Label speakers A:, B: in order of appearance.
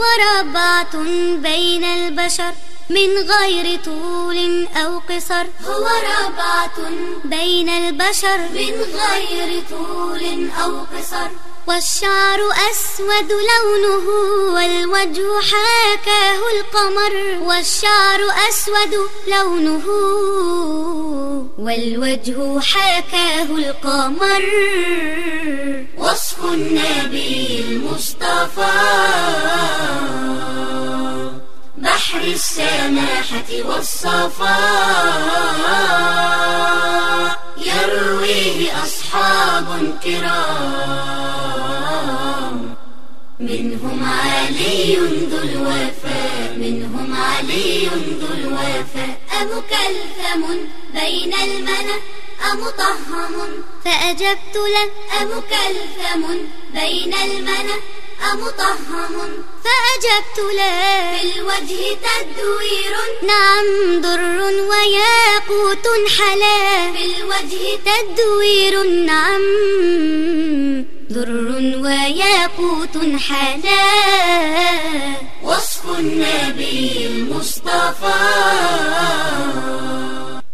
A: هو ربعة بين البشر من غير طول أو قصر.
B: هو ربعة
A: بين البشر
B: من غير طول أو قصر.
A: والشعر أسود لونه والوجه حاكاه القمر. والشعر أسود لونه والوجه حاكاه القمر.
B: وصف النبي المصطفى. السماحة والصفاء يرويه أصحاب كرام منهم علي ذو الوفاء منهم علي ذو الوفاء. أمكلثم بين المنى أمطهم
A: فأجبت له.
B: أمكلثم بين المنى أمطهم
A: فأجبت
B: لا بالوجه تدوير.
A: نعم ضر وياقوت حلا.
B: بالوجه
A: تدوير. نعم ضر وياقوت حلا. وصف النبي المصطفى.